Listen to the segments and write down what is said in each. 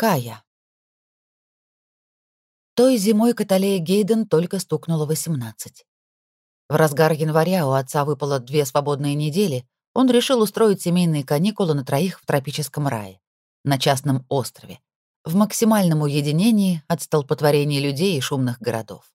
Кая. Той зимой Каталея Гейден только стукнуло 18. В разгар января у отца выпало две свободные недели, он решил устроить семейные каникулы на троих в тропическом рае, на частном острове, в максимальном уединении от столпотворений людей и шумных городов.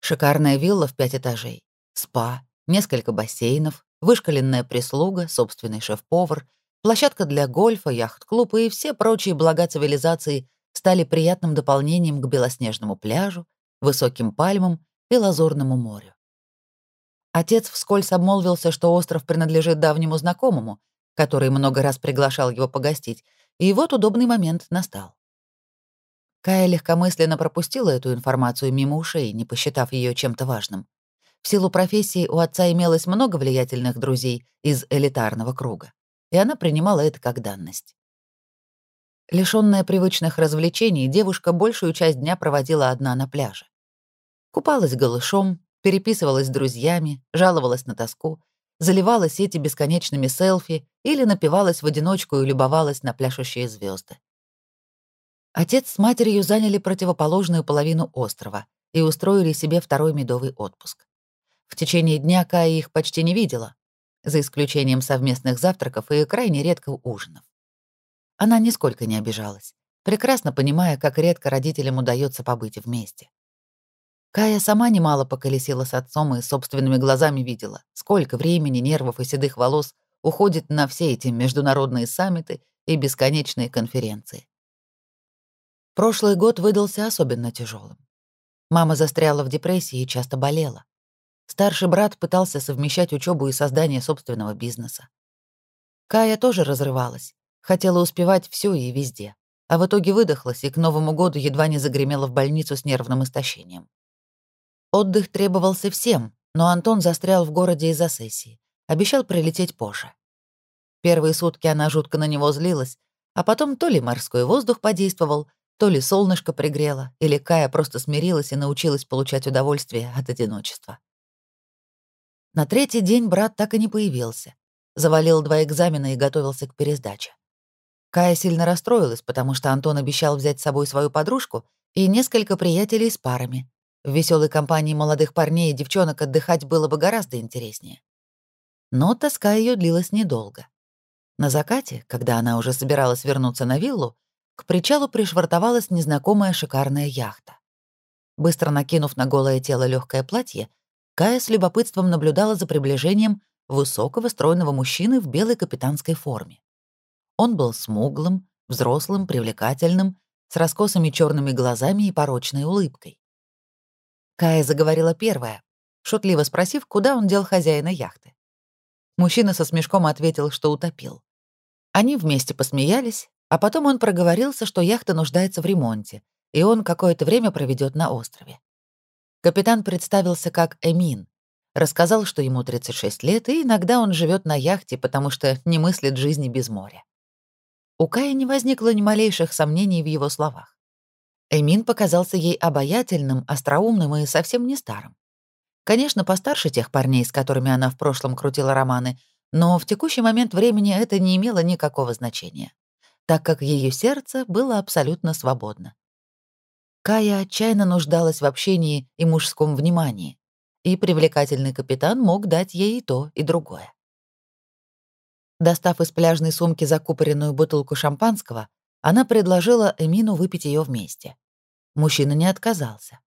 Шикарная вилла в пять этажей, спа, несколько бассейнов, вышкаленная прислуга, собственный шеф-повар, площадка для гольфа, яхт-клуб и все прочие блага цивилизации стали приятным дополнением к белоснежному пляжу, высоким пальмам и лазурному морю. Отец вскользь обмолвился, что остров принадлежит давнему знакомому, который много раз приглашал его погостить, и вот удобный момент настал. Кая легкомысленно пропустила эту информацию мимо ушей, не посчитав ее чем-то важным. В силу профессии у отца имелось много влиятельных друзей из элитарного круга, и она принимала это как данность. Лишённая привычных развлечений, девушка большую часть дня проводила одна на пляже. Купалась голышом, переписывалась с друзьями, жаловалась на тоску, заливала сети бесконечными селфи или напивалась в одиночку и любовалась на пляшущие звезды. Отец с матерью заняли противоположную половину острова и устроили себе второй медовый отпуск. В течение дня Кая их почти не видела, за исключением совместных завтраков и крайне редко ужинов. Она нисколько не обижалась, прекрасно понимая, как редко родителям удается побыть вместе. Кая сама немало поколесила с отцом и собственными глазами видела, сколько времени, нервов и седых волос уходит на все эти международные саммиты и бесконечные конференции. Прошлый год выдался особенно тяжелым. Мама застряла в депрессии и часто болела. Старший брат пытался совмещать учебу и создание собственного бизнеса. Кая тоже разрывалась, хотела успевать все и везде, а в итоге выдохлась и к Новому году едва не загремела в больницу с нервным истощением. Отдых требовался всем, но Антон застрял в городе из-за сессии, обещал прилететь позже. Первые сутки она жутко на него злилась, а потом то ли морской воздух подействовал, то ли солнышко пригрело, или Кая просто смирилась и научилась получать удовольствие от одиночества. На третий день брат так и не появился. Завалил два экзамена и готовился к пересдаче. Кая сильно расстроилась, потому что Антон обещал взять с собой свою подружку и несколько приятелей с парами. В веселой компании молодых парней и девчонок отдыхать было бы гораздо интереснее. Но тоска ее длилась недолго. На закате, когда она уже собиралась вернуться на виллу, к причалу пришвартовалась незнакомая шикарная яхта. Быстро накинув на голое тело легкое платье, Кая с любопытством наблюдала за приближением высокого стройного мужчины в белой капитанской форме. Он был смуглым, взрослым, привлекательным, с раскосыми черными глазами и порочной улыбкой. Кая заговорила первая, шутливо спросив, куда он дел хозяина яхты. Мужчина со смешком ответил, что утопил. Они вместе посмеялись, а потом он проговорился, что яхта нуждается в ремонте, и он какое-то время проведет на острове. Капитан представился как Эмин. Рассказал, что ему 36 лет, и иногда он живет на яхте, потому что не мыслит жизни без моря. У Кая не возникло ни малейших сомнений в его словах. Эмин показался ей обаятельным, остроумным и совсем не старым. Конечно, постарше тех парней, с которыми она в прошлом крутила романы, но в текущий момент времени это не имело никакого значения, так как ее сердце было абсолютно свободно. Кая отчаянно нуждалась в общении и мужском внимании, и привлекательный капитан мог дать ей и то, и другое. Достав из пляжной сумки закупоренную бутылку шампанского, она предложила Эмину выпить ее вместе. Мужчина не отказался.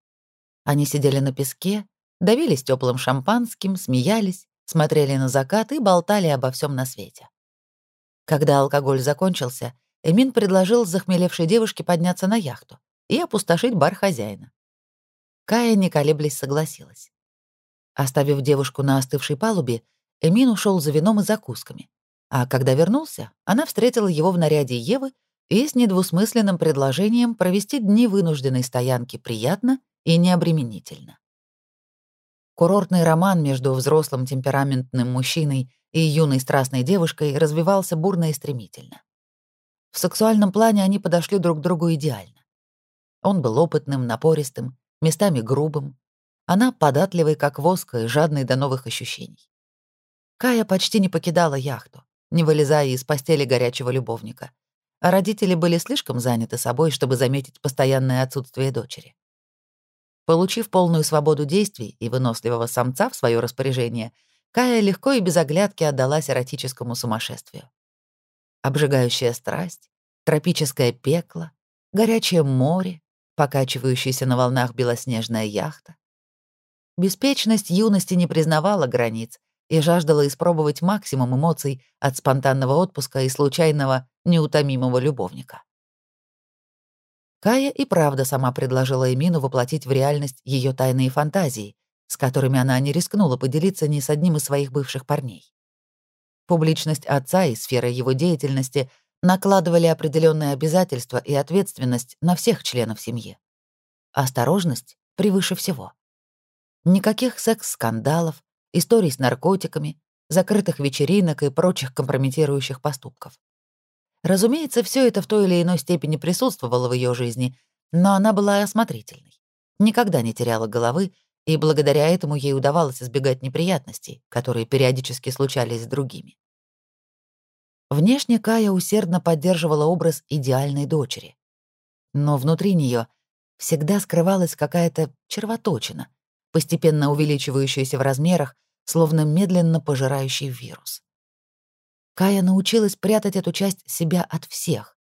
Они сидели на песке, давились теплым шампанским, смеялись, смотрели на закат и болтали обо всем на свете. Когда алкоголь закончился, Эмин предложил захмелевшей девушке подняться на яхту и опустошить бар хозяина. Кая, не колеблясь, согласилась. Оставив девушку на остывшей палубе, Эмин ушел за вином и закусками. А когда вернулся, она встретила его в наряде Евы и с недвусмысленным предложением провести дни вынужденной стоянки приятно и необременительно. Курортный роман между взрослым темпераментным мужчиной и юной страстной девушкой развивался бурно и стремительно. В сексуальном плане они подошли друг к другу идеально. Он был опытным, напористым, местами грубым. Она податливой, как воск, и жадной до новых ощущений. Кая почти не покидала яхту, не вылезая из постели горячего любовника. а родители были слишком заняты собой, чтобы заметить постоянное отсутствие дочери. Получив полную свободу действий и выносливого самца в свое распоряжение, Кая легко и без оглядки отдалась эротическому сумасшествию. Обжигающая страсть, тропическое пекло, горячее море, покачивающаяся на волнах белоснежная яхта. Беспечность юности не признавала границ и жаждала испробовать максимум эмоций от спонтанного отпуска и случайного, неутомимого любовника. Кая и правда сама предложила Эмину воплотить в реальность ее тайные фантазии, с которыми она не рискнула поделиться ни с одним из своих бывших парней. Публичность отца и сфера его деятельности накладывали определенные обязательства и ответственность на всех членов семьи. Осторожность превыше всего. Никаких секс-скандалов, историй с наркотиками, закрытых вечеринок и прочих компрометирующих поступков. Разумеется, все это в той или иной степени присутствовало в ее жизни, но она была осмотрительной, никогда не теряла головы, и благодаря этому ей удавалось избегать неприятностей, которые периодически случались с другими. Внешне Кая усердно поддерживала образ идеальной дочери. Но внутри нее всегда скрывалась какая-то червоточина, постепенно увеличивающаяся в размерах, словно медленно пожирающий вирус. Кая научилась прятать эту часть себя от всех.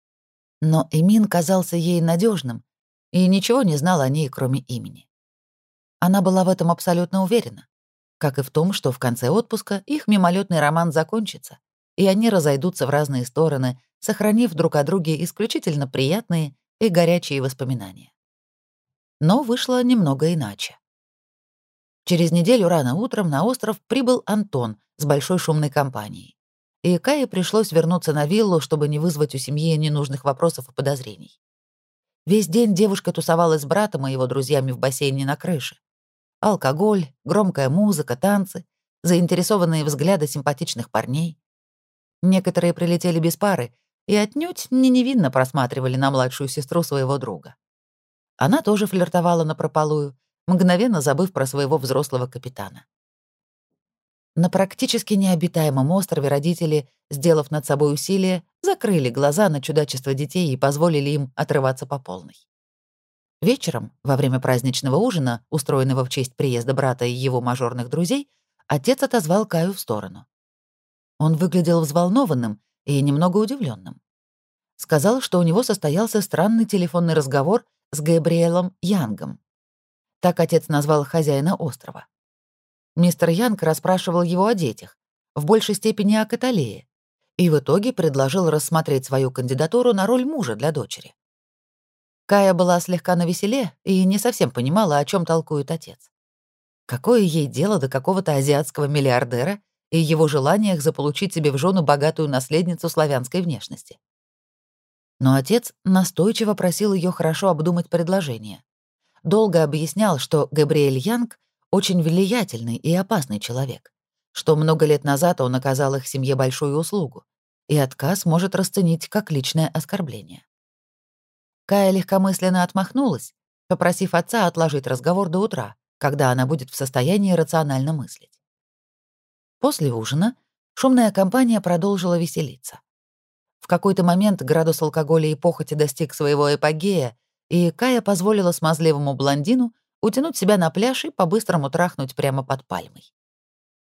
Но Эмин казался ей надежным и ничего не знал о ней, кроме имени. Она была в этом абсолютно уверена, как и в том, что в конце отпуска их мимолетный роман закончится, и они разойдутся в разные стороны, сохранив друг о друге исключительно приятные и горячие воспоминания. Но вышло немного иначе. Через неделю рано утром на остров прибыл Антон с большой шумной компанией и Кае пришлось вернуться на виллу, чтобы не вызвать у семьи ненужных вопросов и подозрений. Весь день девушка тусовалась с братом и его друзьями в бассейне на крыше. Алкоголь, громкая музыка, танцы, заинтересованные взгляды симпатичных парней. Некоторые прилетели без пары и отнюдь не невинно просматривали на младшую сестру своего друга. Она тоже флиртовала напропалую, мгновенно забыв про своего взрослого капитана. На практически необитаемом острове родители, сделав над собой усилие, закрыли глаза на чудачество детей и позволили им отрываться по полной. Вечером, во время праздничного ужина, устроенного в честь приезда брата и его мажорных друзей, отец отозвал Каю в сторону. Он выглядел взволнованным и немного удивленным. Сказал, что у него состоялся странный телефонный разговор с Габриэлом Янгом. Так отец назвал хозяина острова. Мистер Янг расспрашивал его о детях, в большей степени о Каталее, и в итоге предложил рассмотреть свою кандидатуру на роль мужа для дочери. Кая была слегка навеселе и не совсем понимала, о чем толкует отец. Какое ей дело до какого-то азиатского миллиардера и его желаниях заполучить себе в жену богатую наследницу славянской внешности? Но отец настойчиво просил ее хорошо обдумать предложение. Долго объяснял, что Габриэль Янг очень влиятельный и опасный человек, что много лет назад он оказал их семье большую услугу, и отказ может расценить как личное оскорбление. Кая легкомысленно отмахнулась, попросив отца отложить разговор до утра, когда она будет в состоянии рационально мыслить. После ужина шумная компания продолжила веселиться. В какой-то момент градус алкоголя и похоти достиг своего эпогея, и Кая позволила смазливому блондину утянуть себя на пляж и по-быстрому трахнуть прямо под пальмой.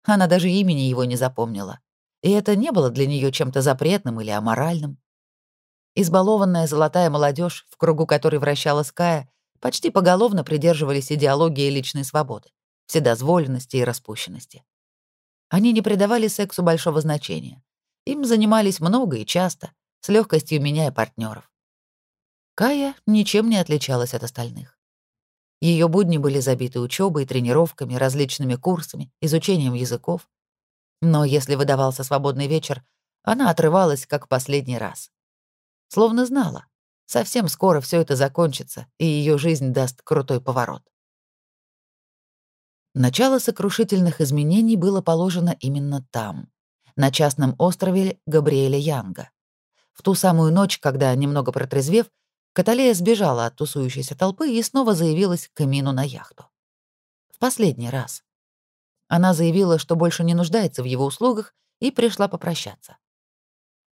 Она даже имени его не запомнила, и это не было для нее чем-то запретным или аморальным. Избалованная золотая молодежь, в кругу которой вращалась Кая, почти поголовно придерживались идеологии личной свободы, вседозволенности и распущенности. Они не придавали сексу большого значения. Им занимались много и часто, с легкостью меняя партнеров. Кая ничем не отличалась от остальных. Ее будни были забиты учебой, тренировками, различными курсами, изучением языков. Но если выдавался свободный вечер, она отрывалась как последний раз. Словно знала, совсем скоро все это закончится, и ее жизнь даст крутой поворот. Начало сокрушительных изменений было положено именно там, на частном острове Габриэля Янга. В ту самую ночь, когда, немного протрезвев, Каталея сбежала от тусующейся толпы и снова заявилась к Эмину на яхту. В последний раз. Она заявила, что больше не нуждается в его услугах, и пришла попрощаться.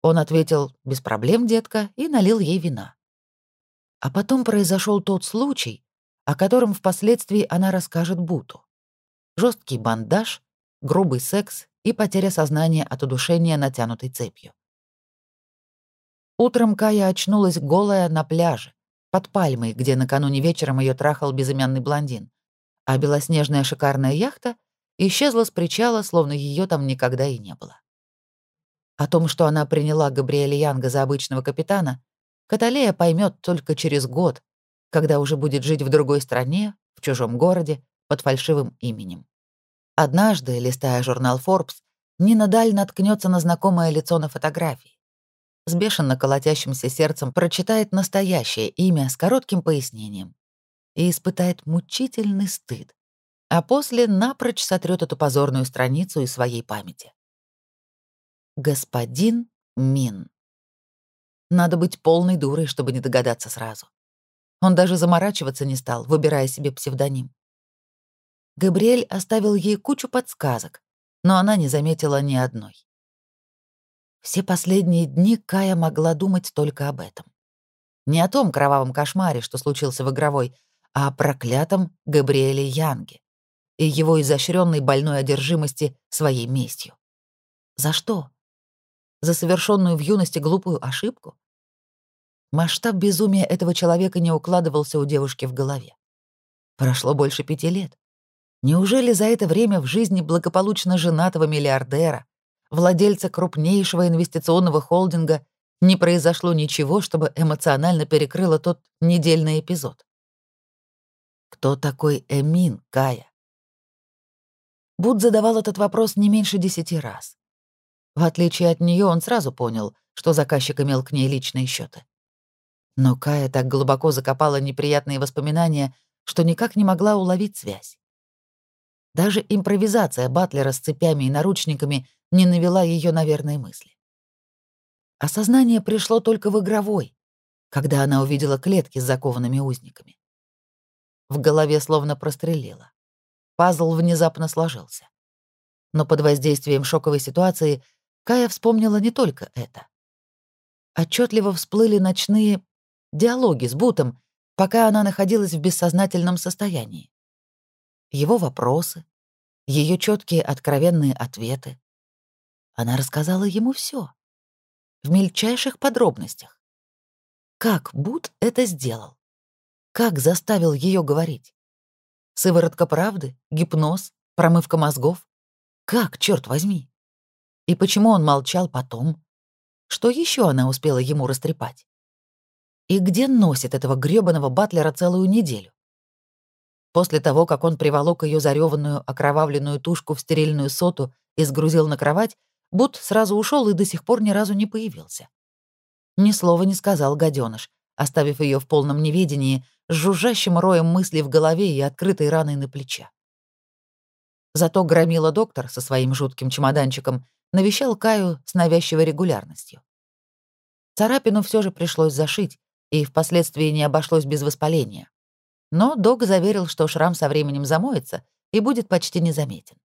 Он ответил «без проблем, детка» и налил ей вина. А потом произошел тот случай, о котором впоследствии она расскажет Буту. Жесткий бандаж, грубый секс и потеря сознания от удушения натянутой цепью. Утром Кая очнулась голая на пляже, под пальмой, где накануне вечером ее трахал безымянный блондин, а белоснежная шикарная яхта исчезла с причала, словно ее там никогда и не было. О том, что она приняла Габриэля Янга за обычного капитана, Каталея поймет только через год, когда уже будет жить в другой стране, в чужом городе, под фальшивым именем. Однажды, листая журнал Forbes, Нина Даль наткнется на знакомое лицо на фотографии. С бешено колотящимся сердцем прочитает настоящее имя с коротким пояснением и испытает мучительный стыд, а после напрочь сотрет эту позорную страницу из своей памяти. Господин Мин. Надо быть полной дурой, чтобы не догадаться сразу. Он даже заморачиваться не стал, выбирая себе псевдоним. Габриэль оставил ей кучу подсказок, но она не заметила ни одной. Все последние дни Кая могла думать только об этом. Не о том кровавом кошмаре, что случился в игровой, а о проклятом Габриэле Янге и его изощренной больной одержимости своей местью. За что? За совершенную в юности глупую ошибку? Масштаб безумия этого человека не укладывался у девушки в голове. Прошло больше пяти лет. Неужели за это время в жизни благополучно женатого миллиардера, владельца крупнейшего инвестиционного холдинга, не произошло ничего, чтобы эмоционально перекрыло тот недельный эпизод? Кто такой Эмин, Кая? Буд задавал этот вопрос не меньше десяти раз. В отличие от нее, он сразу понял, что заказчик имел к ней личные счеты. Но Кая так глубоко закопала неприятные воспоминания, что никак не могла уловить связь. Даже импровизация Батлера с цепями и наручниками не навела ее на верные мысли. Осознание пришло только в игровой, когда она увидела клетки с закованными узниками. В голове словно прострелило. Пазл внезапно сложился. Но под воздействием шоковой ситуации Кая вспомнила не только это. Отчетливо всплыли ночные диалоги с Бутом, пока она находилась в бессознательном состоянии его вопросы, ее четкие откровенные ответы. Она рассказала ему все в мельчайших подробностях. Как Бут это сделал? Как заставил ее говорить? Сыворотка правды, гипноз, промывка мозгов? Как, черт возьми? И почему он молчал потом? Что еще она успела ему растрепать? И где носит этого грёбаного батлера целую неделю? После того, как он приволок ее зареванную, окровавленную тушку в стерильную соту и сгрузил на кровать, Бут сразу ушел и до сих пор ни разу не появился. Ни слова не сказал гаденыш, оставив ее в полном неведении, с жужжащим роем мыслей в голове и открытой раной на плече. Зато громила доктор со своим жутким чемоданчиком навещал Каю с навязчивой регулярностью. Царапину все же пришлось зашить, и впоследствии не обошлось без воспаления. Но док заверил, что шрам со временем замоется и будет почти незаметен.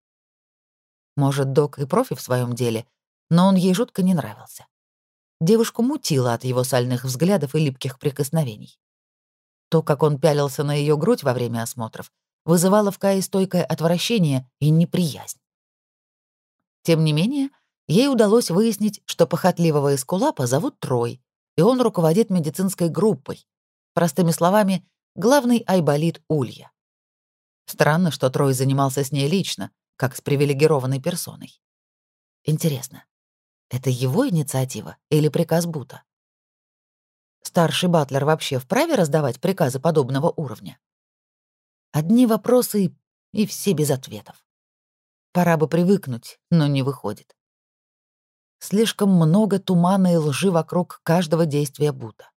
Может, док и профи в своем деле, но он ей жутко не нравился. Девушку мутило от его сальных взглядов и липких прикосновений. То, как он пялился на ее грудь во время осмотров, вызывало в Кае стойкое отвращение и неприязнь. Тем не менее, ей удалось выяснить, что похотливого эскулапа зовут Трой, и он руководит медицинской группой. Простыми словами, главный айболит Улья. Странно, что Трой занимался с ней лично, как с привилегированной персоной. Интересно, это его инициатива или приказ Бута? Старший батлер вообще вправе раздавать приказы подобного уровня? Одни вопросы и все без ответов. Пора бы привыкнуть, но не выходит. Слишком много тумана и лжи вокруг каждого действия Бута.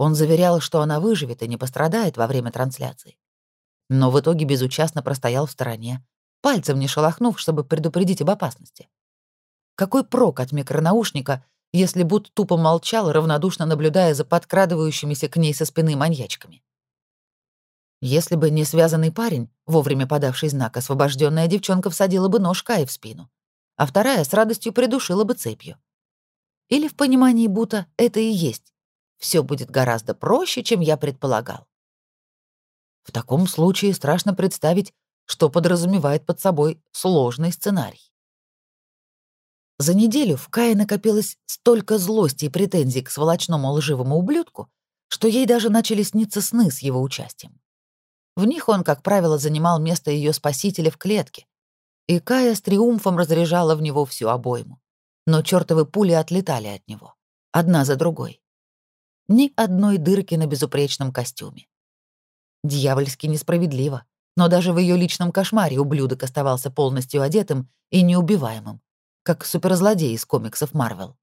Он заверял, что она выживет и не пострадает во время трансляции. Но в итоге безучастно простоял в стороне, пальцем не шелохнув, чтобы предупредить об опасности. Какой прок от микронаушника, если Бут тупо молчал, равнодушно наблюдая за подкрадывающимися к ней со спины маньячками? Если бы не связанный парень, вовремя подавший знак, освобожденная девчонка всадила бы нож Кае в спину, а вторая с радостью придушила бы цепью. Или в понимании Бута это и есть. Все будет гораздо проще, чем я предполагал. В таком случае страшно представить, что подразумевает под собой сложный сценарий. За неделю в Кае накопилось столько злости и претензий к сволочному лживому ублюдку, что ей даже начали сниться сны с его участием. В них он, как правило, занимал место ее спасителя в клетке, и Кая с триумфом разряжала в него всю обойму. Но чертовы пули отлетали от него, одна за другой. Ни одной дырки на безупречном костюме. Дьявольски несправедливо, но даже в ее личном кошмаре ублюдок оставался полностью одетым и неубиваемым, как суперзлодей из комиксов Марвел.